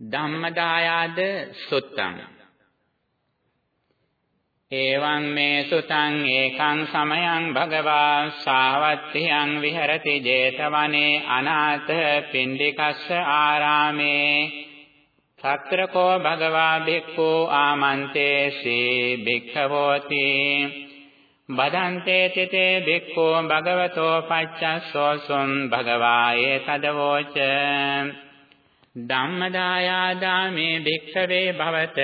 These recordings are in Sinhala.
ධම්මදායාද සුත්තං. එවං මේ සුතං ඒකං සමයං භගවා සාවත්තියං විහෙරති 제තවනේ අනාථ පින්ඩිකස්ස ආරාමේ. සත්‍රකෝ භගවා භික්ඛු ආමන්තේසි භික්ඛවෝති. බදන්තේ තිතේ භික්ඛෝ භගවතෝ පච්චස්සෝසුම් භගවායේ තදවෝච ධම්මදායාදාමේ භික්ඛවේ භවත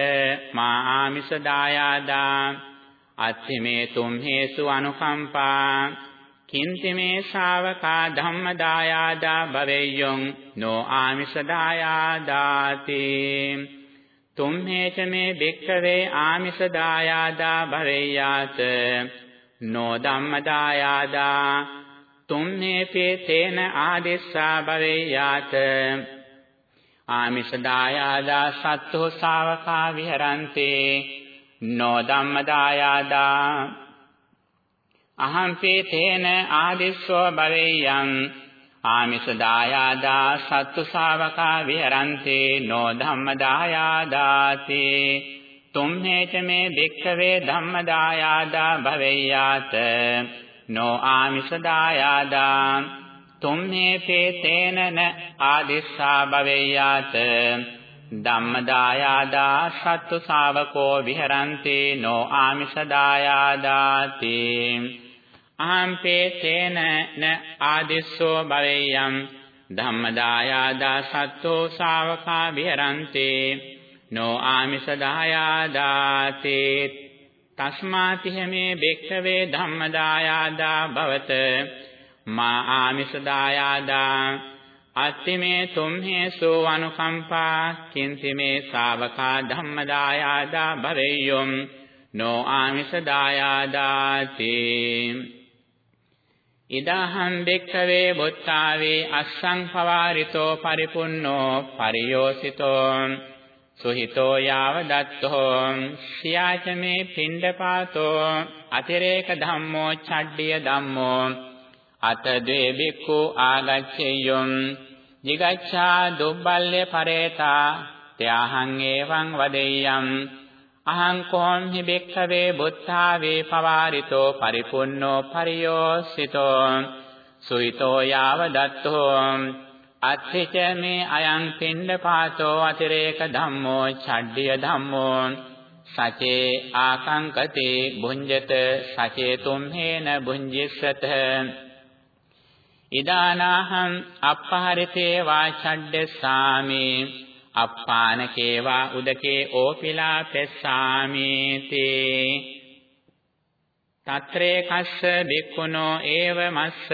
මා ආමිස දායාදා අත්ථිමේ තුම්හෙසු අනුකම්පා කිංති මේ ශාවකා ධම්මදායාදා භවෙය්‍යොං නෝ ආමිස දායාදාති තුම්හෙච මේ භික්ඛවේ ආමිස දායාදා භවෙය්‍යාත නෝ ධම්මදායාදා තුම්හේපේ තේන ආදෙස්සා භවේයාත ආමිෂ දායාදා සත්තු ශාවකා විහරන්තේ නෝ ධම්මදායාදා අහම්පේ තේන ආදෙස්සෝ භවේයං ආමිෂ දායාදා සත්තු ශාවකා විහරන්තේ නෝ ධම්මදායාදාතේ තුම්හෙච මේ භික්ඛවේ ධම්මදායාදා භවෙය්‍යාත නෝ ආමිෂදායාදා තුම්හේ පේතේන න ආදිස්සා භවෙය්‍යාත ධම්මදායාදා සත්තු ශාවකෝ විහරಂತಿ නෝ ආමිෂදායාදාති. අහම්පේතේන න ආදිස්සෝ භවෙය්‍යම් ධම්මදායාදා සත්තු ශාවකා විහරಂತಿ නෝ ආමිෂ දායාදාතේ තස්මාතිහ මේ භික්ඛවේ ධම්මදායාදා භවත. මා ආමිෂ දායාදා අත්තිමේ තුම්හෙසු අනුකම්පා කිංති මේ ශාවකා ධම්මදායාදා භවෙය්‍යොම්. නෝ ආමිෂ දායාදාති ඉදාහං භික්ඛවේ බුත්තාවේ අස්සං පවාරිතෝ පරිපුන්නෝ පරියෝසිතෝ. සුහිතෝ යාව දත්තෝ. සියාචමේ පිණ්ඩපාතෝ. අතිරේක ධම්මෝ ඡඩ්ඩිය ධම්මෝ. අත ද්වේ බික්ඛු ආගච්ඡෙය්‍යොම් jigacchā දුබ්බල්ලේ පරේතා ත්‍යාහං එවං වදෙය්‍යම්. අහං කෝම් හි බික්ඛවේ බුත්තා වේ පවාරිතෝ පරිපුන්නෝ පරියෝසිතෝ. සුහිතෝ යාව දත්තෝ. අත්ථිච මේ අයං පින්ඩපාතෝ අතිරේක ධම්මෝ ඡඩ්ඩිය ධම්මෝ. සචේ ආකංකතේ භුඤ්ජත සචේ තුම්හේන භුඤ්ජිස්සත. ඉදානාහං අප්පහරිතේ වා ඡඩ්ඩස්සාමි අප්පානකේ වා උදකේ ඕපිලා පෙස්සාමි තේ తත්‍රේ කස්ස බික්ඛුනෝ ඒව මස්ස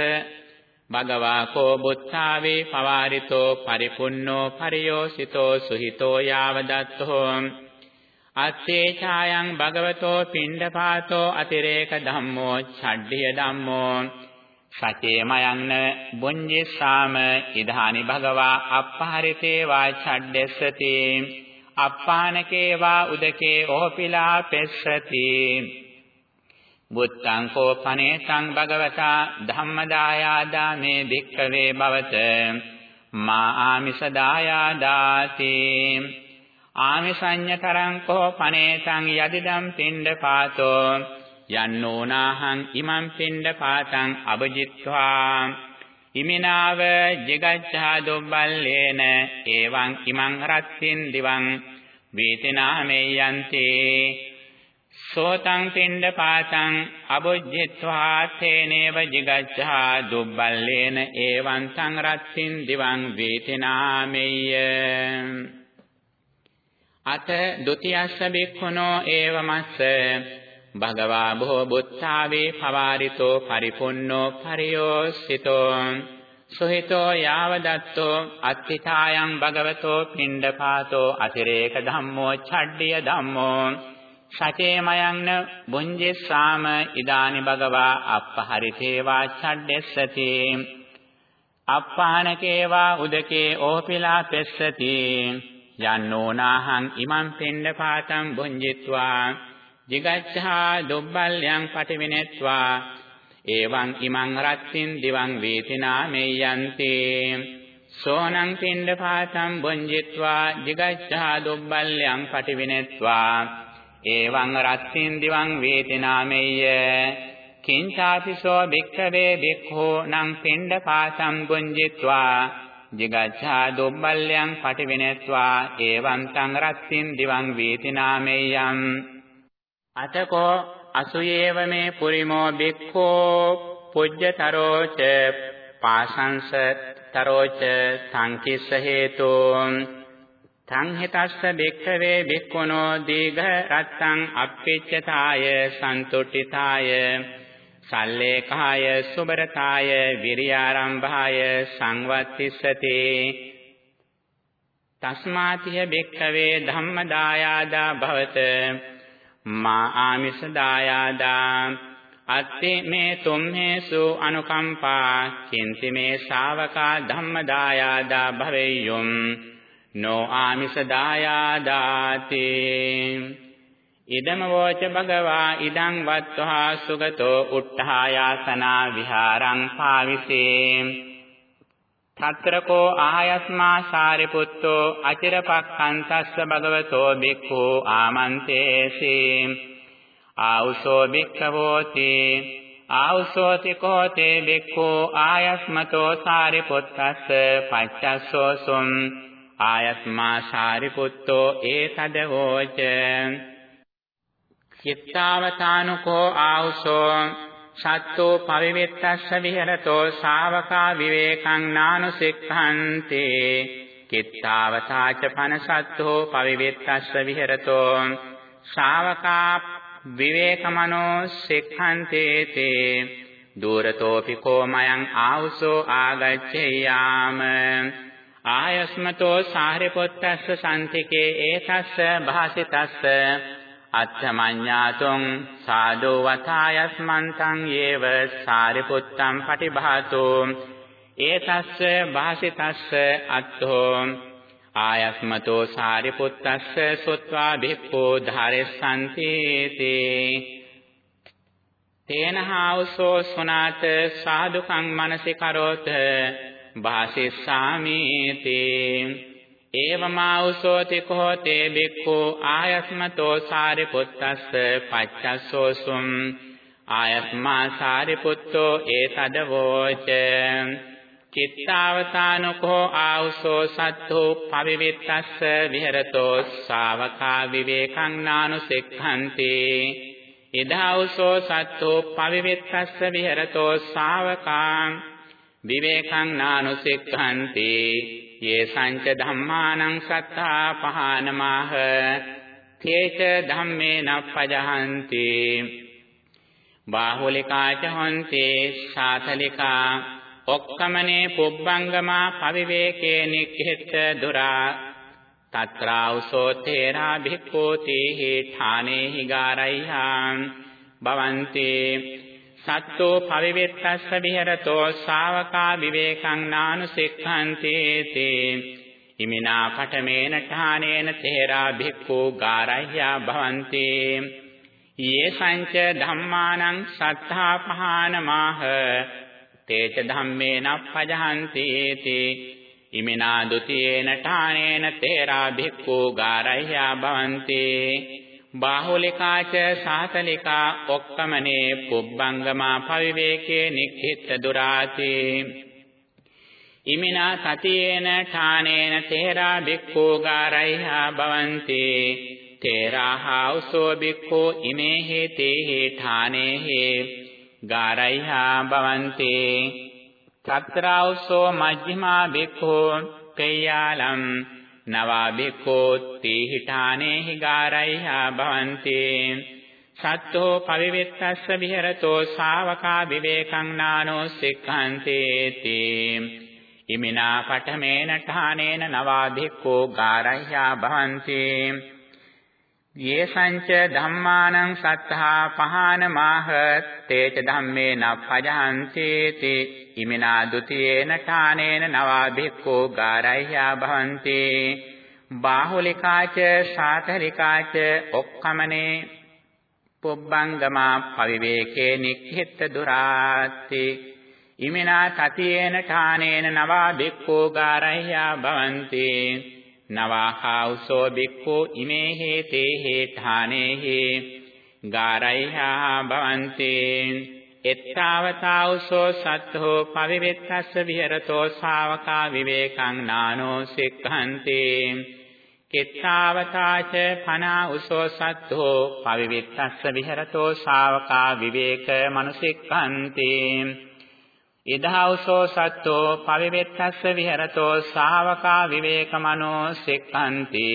භගවා කෝ බුත්තාවේ පවාරිතෝ පරිපුන්නෝ පරියෝසිතෝ සුහිතෝ යාවදත්තෝ අත්තේ ඡායං භගවතෝ පිණ්ඩපාතෝ අතිරේක ධම්මෝ ඡඩ්ඩිය ධම්මෝ සචේ මයන්න බුඤ්ජිස්සාම ඉධානි භගවා අප්පහරිතේ වා ඡඩ්ඩස්සති අප්පානකේ වා උදකේ ඕපිලා පෙස්සති බුත්තං කෝපනේතං භගවතා ධම්මදායාදා මේ භික්ඛවේ භවත මා ආමිෂ දායාදාති ආමිසඤ්ඤතරං කෝපනේතං යදිදම් පිණ්ඩපාතෝ යන්නෝනාහං ඉමං පිණ්ඩපාතං අබජිත්වා ඉමිනාව ජිගච්ඡා දුබ්බල්ලේන එවං ඉමං රත්තින් දිවං වේතනාමේ යන්තේ। සෝතං පින්ඩ පාතං අබුජ්ජිත්වා තේනේව jigacchā දුබ්බල්ලේන එවං සංරත්තින් දිවං වේතනාමෙය්‍ය। අත ဒ ුතියස්ස බික්ඛුනෝ ඒවමස්ස। භගවා බොහෝ බුත්තාවේ පවාරිතෝ පරිපුන්නෝ පරියෝසිතෝ සොහිතෝ යාවදත්තෝ අත්ථිතායන් භගවතෝ පින්ඩපාතෝ අතිරේක ධම්මෝ ඡඩ්ඩිය ධම්මෝ සචේමයන්න බුඤ්ජෙස්සාම ඉදානි භගවා අප්පහරිතේවා ඡඩ්ඩෙස්සති අප්පානකේවා උදකේ ඕපිලා පෙස්සති යන්නෝනාහං ඉමං පින්ඩපාතං බුඤ්ජිත්වා jigacchā දුබ්බල්යං පටිවිනෙත්වා. එවං ඉමං රත්තින් දිවං වේතිනා මෙයන්ති සෝනං පින්ඩපාතං බුඤ්ජිත්වා jigacchā දුබ්බල්යං පටිවිනෙත්වා. එවං රත්සින් දිවං වේති නාමෙය්‍ය කිංචාපිසෝ භික්ඛවේ භික්ඛෝ නං පින්ඩපාතං බුඤ්ජිත්වා jigacchā දුබ්බල්යං පටිවිනෙත්වා. එවං තං රත්සින් දිවං වේති නාමෙය්‍යං අතකෝ අසුයේව මේ පුරිමෝ භික්ඛෝ පුජ්‍යතරෝච පාසංස තරෝච සංකිස්ස හේතෝ තං හිතස්ස බික්ඛවේ බික්ඛුනෝ දීඝ රත්තං අප්පිච්චතාය සන්තුට්ඨිතාය සල්ලේකාය සුබරතාය විරියාරම්භාය සංවත්තිස්සති තස්මාතිය බික්ඛවේ ධම්මදායාදා භවත මා ආමිෂ දායාදා අත්ති මේ තුම්හෙසු අනුකම්පා කිංති මේ ශාවකා ධම්මදායාදා භවෙය්‍යුම් නෝ ආමිස දායාදාති ඉදම වෝච භගවා ඉදං වත්වා සුගතෝ උට්ඨායාසනා විහාරං පාවිසේ తත්‍රකෝ ආයස්මා සාරිපුත්තෝ අචිරපක්ඛන්තස්ස භගවතෝ බික්ඛු ආමන්තේසී ආවුසෝ භික්ඛවෝති ආවුසෝති කෝතේ භික්ඛෝ ආයස්මතෝ සාරිපුත්තස්ස පච්චස්සෝසුම් ආයස්මා සාරිපුත්තෝ ඒතදවෝච චිත්තාවතානුකෝ ආවුසෝ සත්තෝ පවිවෙත්තස්ස විහෙරතෝ ශාවකා විවේකං නානුසික්ඛන්ති. කිත්තාවතාච පනසත්තෝ පවිවෙත්තස්ස විහෙරතෝ ශාවකා විවේකමනෝ සික්ඛන්තේතේ. දූරතෝපි කෝමයන් ආවුසෝ ආගච්ඡේයාම. ආයස්මතෝ සාරිපුත්තස්ස සම්තිකේ ඒතස්ස භාසිතස්ස. අත්ථමඤ්ඤාතුං සාදෝ වතායස්මන්තං යේව සාරිපුත්තං පටිභාතෝ. ඒතස්ස භාසිතස්ස අත්ථෝ. ආයස්මතෝ සාරිපුත්තස්ස සොත්වා භික්ඛෝ ධාරෙස්සන්ති තේ. තේනහාවසෝ සුනාත සාදුකං මනසි කරෝත භාසිස්සාමි තේ. ඒවමාවසෝති කෝතේ භික්ඛෝ ආයස්මතෝ සාරිපුත්තස්ස පච්චස්සෝසුම් ආයස්මා සාරිපුත්තෝ ඒතදවෝච චිත්තාවතානකෝ ආවුසෝ සත්තෝ පවිවිත්තස්ස විහෙරතෝ ශාවකා විවේකං නානුසික්ඛන්ති ඉදාවුසෝ සත්තෝ පවිවිත්තස්ස විහෙරතෝ ශාවකා විවේකං නානුසික්ඛන්ති යේ සංච ධම්මානං සත්තා පහනමාහ තේච ධම්මේන පජහන්ති බාහුලිකාච හොන්ති සාතලිකා ඔක්කමනේ පුබ්බංගමා පවිවේකේ නික්ඛිත දුරා। තත්‍රාවසෝ තේරා භික්ඛෝති ඨානේහි ගාරයිහාම් භවන්ති සත්තෝ පවිවෙත්තස්ස විහෙරතෝ ශාවකා විවේකං නානුසික්ඛන්ති තේ. ඉමිනා පඨමේන ඨානේන තේරා භික්ඛු ගාරයිහා භවන්ති. යේ සංච ධම්මානං සත්තා පහනමාහ. තේච ධම්මේන පජහන්ති ඉමිනා ဒ ුතියේන ඨානේන තේරා භික්ඛු ගාරහ්‍යා භවಂತಿ බාහුලිකාච සාතලිකා ඔක්කමනේ පුබ්බංගමා පවිවේකේ නික්ඛිත දුරාති. ඉමිනා සතියේන ඨානේන තේරා භික්ඛු ගාරහ්‍යා භවಂತಿ. තේරාහා උසෝ භික්ඛු ඉමේ හේතේහි ඨානේහි ගාරයිහා භවන්ති తත්‍රාවසෝ මජ්ක්‍ධිමා බික්ඛෝ පේයාලම් නවා බික්ඛෝ තීහිඨානේහි ගාරයිහා භවන්ති. සත්තෝ පවිවෙත්තස්ස විහෙරතෝ ශාවකා විවේකං නානෝ සික්ඛන්ති තී. ඉමිනා පඨමේන ඨානේන නවා භික්ඛෝ ගාරයිහා භවන්ති. යේසංච ධම්මානං සත්තා පහානමාහ තේච ධම්මේන පජහන්සේති ඉමිනා ဒ උතියේන ඨානේන නවා භික්ඛෝ ගාරහ්‍යා භවಂತಿ බාහුලිකාච සාතරිකාච ඔක්කමනේ පොබ්බංගමා පවිවේකේ නික්ඛෙත්ත දුරාති ඉමිනා සතියේන ඨානේන නවා භික්ඛෝ ගාරහ්‍යා භවಂತಿ නවාහා උසෝ බික්ඛෝ ඉමේ හේතේ හේ ඨානේහි ගාරහ්‍යා භවಂತಿ එත්තාවතා උසෝ සත්තෝ පවිවෙත්තස්ස විහෙරතෝ ශාවකා විවේකං නානෝ සික්ඛන්ති. කිත්තාවතාච පනා උසෝ සත්තෝ පවිවෙත්තස්ස විහෙරතෝ ශාවකා විවේක මනුසික්ඛන්ති. ඉදහවසෝ සත්තෝ පවිවෙත්තස්ස විහෙරතෝ ශාවකා විවේකමනෝ සික්ඛන්ති.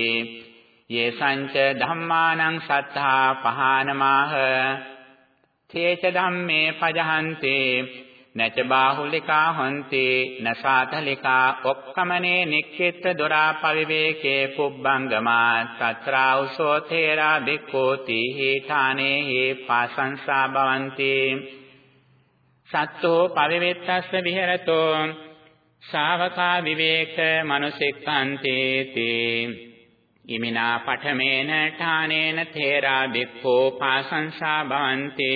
යේ සංච ධම්මානං සත්තා පහානමාහ. තේච ධම්මේ පජහන්තේ. නච බාහුලිකා හොන්ති. නසාතලිකා ඔක්කමනේ නික්ඛිත දොරා පවිවේකේ පුබ්බංගමා తත්‍රා උසෝ තේරා බික්ඛෝති හේඨානේ හේ පාසංසා භවಂತಿ. සත්තෝ පවිවෙත්තස්ස විහෙරතෝ ශාවකා විවේක මනුසික්ඛන්තේ තේ. ඉමිනා පඨමේන ඨානේන තේරා බික්ඛෝ පාසංසා භවන්ති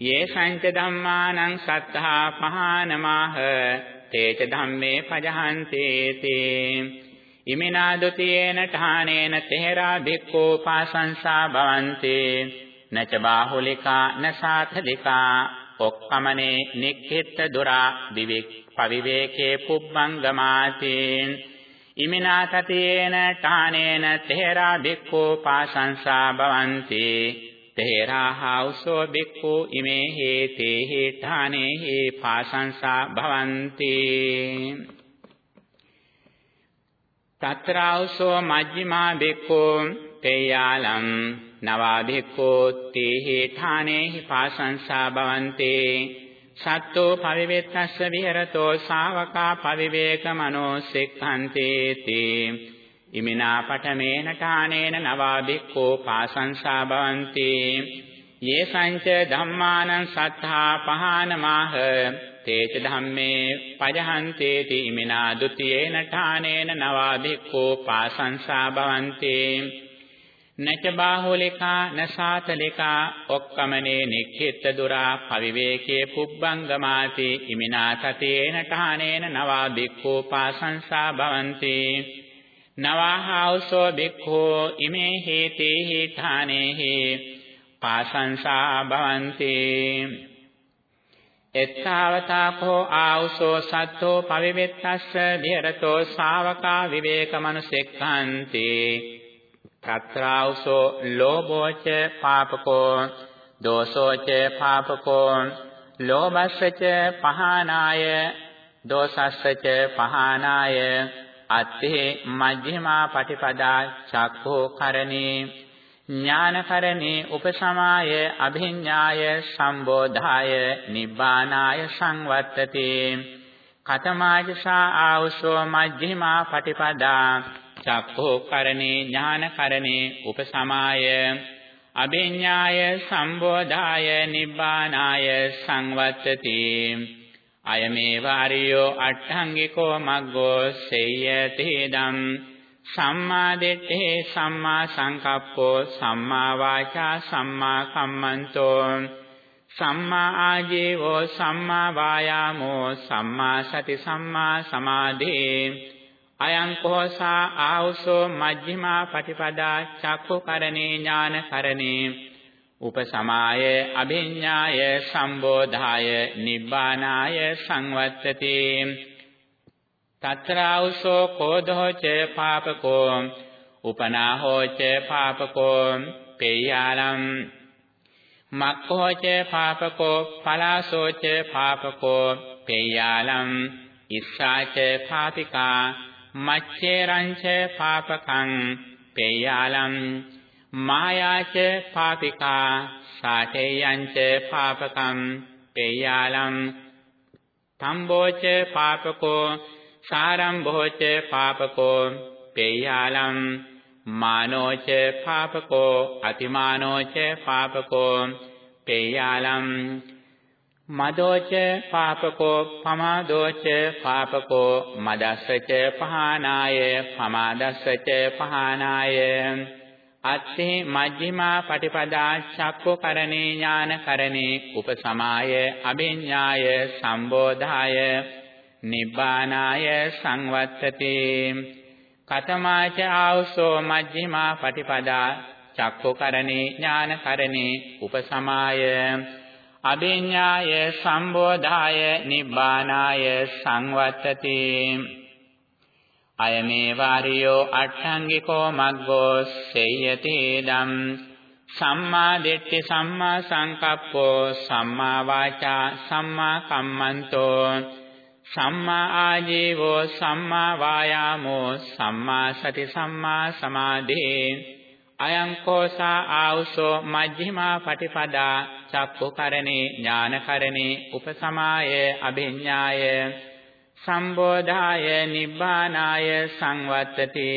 යේ සංච ධම්මානං සත්තා පහනමාහ. තේච ධම්මේ පජහන්ති තේ. ඉමිනා ဒ ුතියේන ඨානේන තේරා බික්ඛෝ පාසංසා භවන්ති නච බාහුලිකා නසාතලිකා ඔක්කමනේ නික්ඛිත දුරා විවේක පවිවේකේ පුබ්බංගමාතේ ඉමිනා තතේන ඨානේන තේරා බික්ඛෝ පාසංසා භවಂತಿ. තේරා හෞසෝ බික්ඛෝ ඉමේ හේතේ හේ ඨානේ හේ පාසංසා භවಂತಿ. තත්‍රාවසෝ මජ්ක්‍ධිමා බික්ඛෝ තේයාලම් නවාභික්ඛෝ තේහි ථානේහි පාසංසා භවන්තේ සත්තෝ පවිවෙත්තස්ස විහෙරතෝ ශාවකා පවිවේක මනෝ සික්ඛන්තේ තේ ඉමිනා පඨමේන ඨානේන නවාභික්ඛෝ පාසංසා භවන්තේ. යේ සංච ධම්මානං සත්තා පහානමාහ. තේච ධම්මේ පජහන්තේති. ඉමිනා ဒ උතියේන ඨානේන නවාභික්ඛෝ පාසංසා භවන්තේ. නච බාහුලිකා නසාතලිකා ඔක්කමනේ නික්ඛිත දුරා පවිවේකේ පුබ්බංගමාති ඉමිනා සතේන ඨානේන නවා බික්ඛෝ පාසංසා භවಂತಿ। නවාහෞසෝ බික්ඛෝ ඉමේ හේතේහි ඨානේහි පාසංසා භවಂತಿ। එත්තාවතාකෝ ආවුසෝ සත්තෝ පවිවෙත්තස්ස විහෙරතෝ ශාවකා විවේකමනුසෙක්ඛන්ති තත්‍රාවසෝ ලෝභෝච පාපකෝ දෝසෝච පාපකෝ ලෝභස්සච පහනාය දෝසස්සච පහනාය අත්තේ මජ්ක්‍ධිමා පටිපදා චක්ඛෝ කරණේ ඥානකරණේ උපසමාය අභිඤ්ඤාය සම්බෝධාය නිබ්බානාය සංවත්තති කතමාජසා ආවසෝ මජ්ක්‍ධිමා පටිපදා චක්ඛෝ කරණේ ඥාන කරණේ උපසමාය. අභිඥාය සම්බෝධාය නිබ්බානාය සංවත්තති. අයමේ වාරියෝ අට්ඨංගිකෝ මග්ගෝ සේයති දම්. සම්මා දිට්ඨි සම්මා සංකප්පෝ සම්මා වාචා සම්මා කම්මන්තෝ. සම්මා ආජීවෝ සම්මා වායාමෝ සම්මා සති සම්මා සමාධි. අයං කෝසා ආවුසෝ මජ්ක්‍ධිමා පටිපදා චක්ඛුකරණේ ඥානකරණේ උපසමාය අභිඤ්ඤාය සම්බෝධාය නිබ්බානාය සංවත්තති. තත්‍රාවුසෝ කෝධෝ ච පාපකෝ උපනාහෝ ච පාපකෝ පේයාලම් මක්ඛෝ ච පාපකෝ පලාසෝ ච පාපකෝ පේයාලම් ඉස්සා ච පාපිකා මච්චේරංච පාපකං පේයාලම් මායාච පාපිකා සාඨේයංච පාපකම් පේයාලම් තම්බෝච පාපකෝ සාරම්භෝච පාපකෝ පේයාලම් මානෝච පාපකෝ අතිමානෝච පාපකෝ පේයාලම් මදෝච පාපකෝ පමාදෝච පාපකෝ මදස්සච පහනාය පමාදස්සච පහනාය. අත්ථේ මජ්ක්‍ධිමා පටිපදා චක්කෝකරණේ ඥානකරණේ උපසමාය අභිඤ්ඤාය සම්බෝධාය නිබ්බානාය සංවත්තති. කතමාච ආවසෝ මජ්ක්‍ධිමා පටිපදා චක්කෝකරණේ ඥානකරණේ උපසමාය. අභිඤ්ඤාය සම්බෝධාය නිබ්බානාය සංවත්තති. අයමේ වාරියෝ අට්ඨංගිකෝ මග්ගෝ සේයති දම්. සම්මා දිට්ඨි සම්මා සංකප්පෝ සම්මා වාචා සම්මා කම්මන්තෝ. සම්මා ආජීවෝ සම්මා වායාමෝ සම්මා සති සම්මා සමාධි අයං කෝසා ආවුසෝ මජ්ක්‍ධිමා පටිපදා. චක්ඛුකරණේ ඥානකරණේ උපසමාය අභිඤ්ඤාය සම්බෝධාය නිබ්බානාය සංවත්තති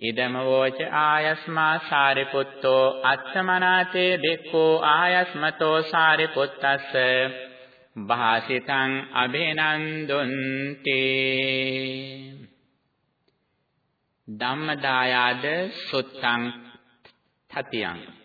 ඉදම වෝච ආයස්මා සාරිපුත්තෝ අත්තමනාතේ බික්ඛෝ ආයස්මතෝ සාරිපුත්තස්ස. භාසිතං අභිනන්දුන්ති. ධම්මදායාද සුත්තං තතියං.